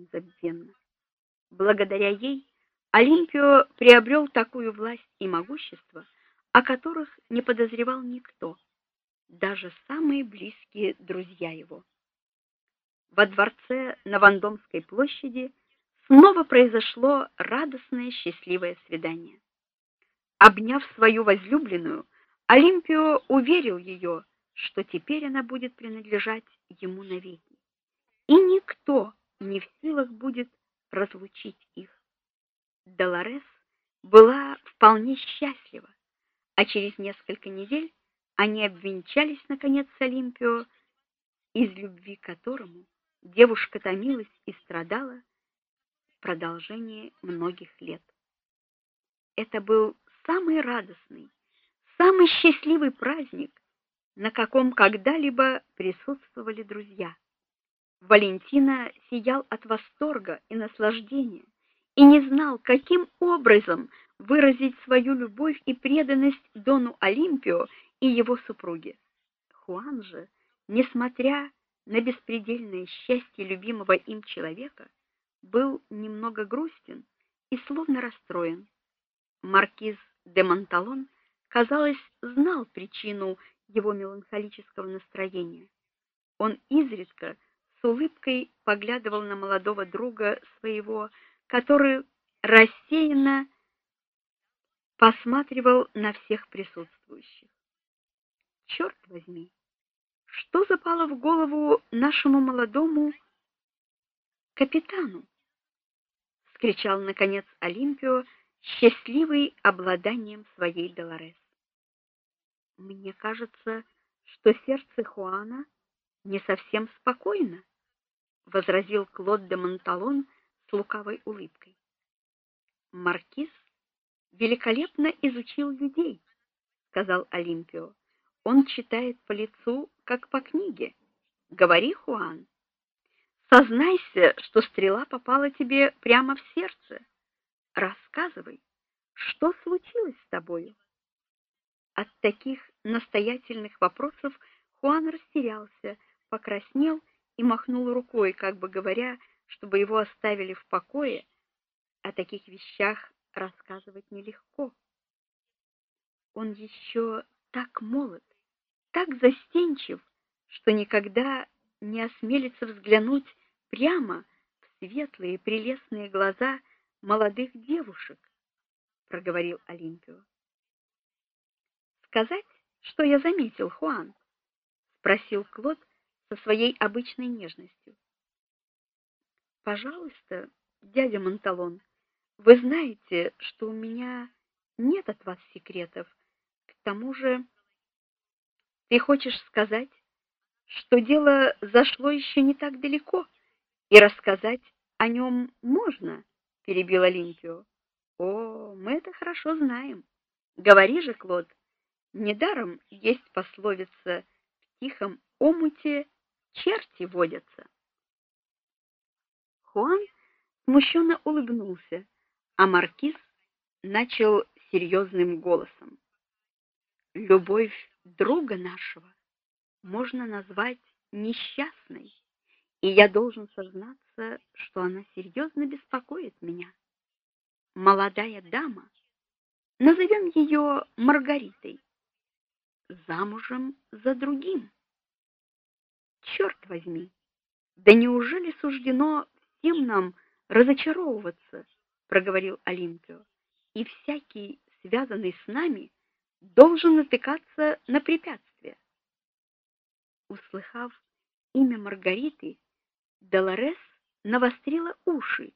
незабвенна. Благодаря ей Олимпио приобрел такую власть и могущество, о которых не подозревал никто, даже самые близкие друзья его. Во дворце на Вандомской площади снова произошло радостное счастливое свидание. Обняв свою возлюбленную, Олимпио уверил ее, что теперь она будет принадлежать ему навеки. И никто не в силах будет разлучить их. Долорес была вполне счастлива, а через несколько недель они обвенчались наконец с Олимпио, из любви к которому девушка томилась и страдала в продолжении многих лет. Это был самый радостный, самый счастливый праздник, на каком когда-либо присутствовали друзья. Валентина сиял от восторга и наслаждения и не знал, каким образом выразить свою любовь и преданность дону Олимпио и его супруге. Хуан же, несмотря на беспредельное счастье любимого им человека, был немного грустен и словно расстроен. Маркиз де Монталон, казалось, знал причину его меланхолического настроения. Он изредка с улыбкой поглядывал на молодого друга своего, который рассеянно посматривал на всех присутствующих. Черт возьми, что запало в голову нашему молодому капитану? вскричал наконец Олимпио, счастливый обладанием своей Долорес. Мне кажется, что сердце Хуана не совсем спокойно, возразил Клод де Монталон с лукавой улыбкой. Маркиз великолепно изучил людей, сказал Олимпио. Он читает по лицу, как по книге. Говори, Хуан. Сознайся, что стрела попала тебе прямо в сердце. Рассказывай, что случилось с тобою? От таких настоятельных вопросов Хуан растерялся, покраснел и махнул рукой, как бы говоря, чтобы его оставили в покое. О таких вещах рассказывать нелегко. Он еще так молод, так застенчив, что никогда не осмелится взглянуть прямо в светлые прелестные глаза молодых девушек, проговорил Олимпио. Сказать, что я заметил, Хуан, спросил Клод со своей обычной нежностью. Пожалуйста, дядя Монталон, вы знаете, что у меня нет от вас секретов. К тому же, ты хочешь сказать, что дело зашло еще не так далеко, и рассказать о нем можно, перебил Олимпио. О, мы это хорошо знаем. Говори же, Клод. Недаром есть пословица: в тихом омуте черти водятся. Хуан смущенно улыбнулся а маркиз начал серьезным голосом: "Любовь друга нашего можно назвать несчастной, и я должен сознаться, что она серьезно беспокоит меня. Молодая дама, назовем ее Маргаритой, замужем за другим. Черт возьми, да неужели суждено всем нам разочаровываться?" проговорил Олимпио. И всякий, связанный с нами, должен натыкаться на препятствия. Услыхав имя Маргариты, Долорес навострила уши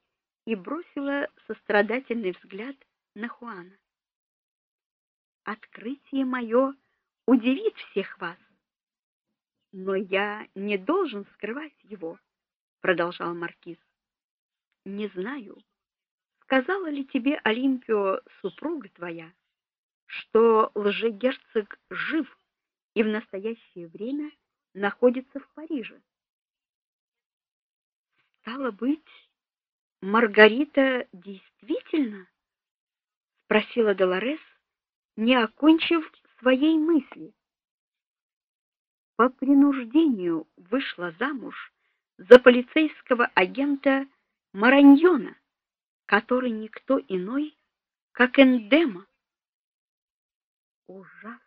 и бросила сострадательный взгляд на Хуана. Открытие мое удивит всех вас, но я не должен скрывать его, продолжал маркиз. Не знаю, Сказала ли тебе Олимпио супруга твоя, что лжегерцог жив и в настоящее время находится в Париже? Стало быть, Маргарита действительно спросила Долорес, не окончив своей мысли. По принуждению вышла замуж за полицейского агента Мараньона, который никто иной, как Эндема. Ужас!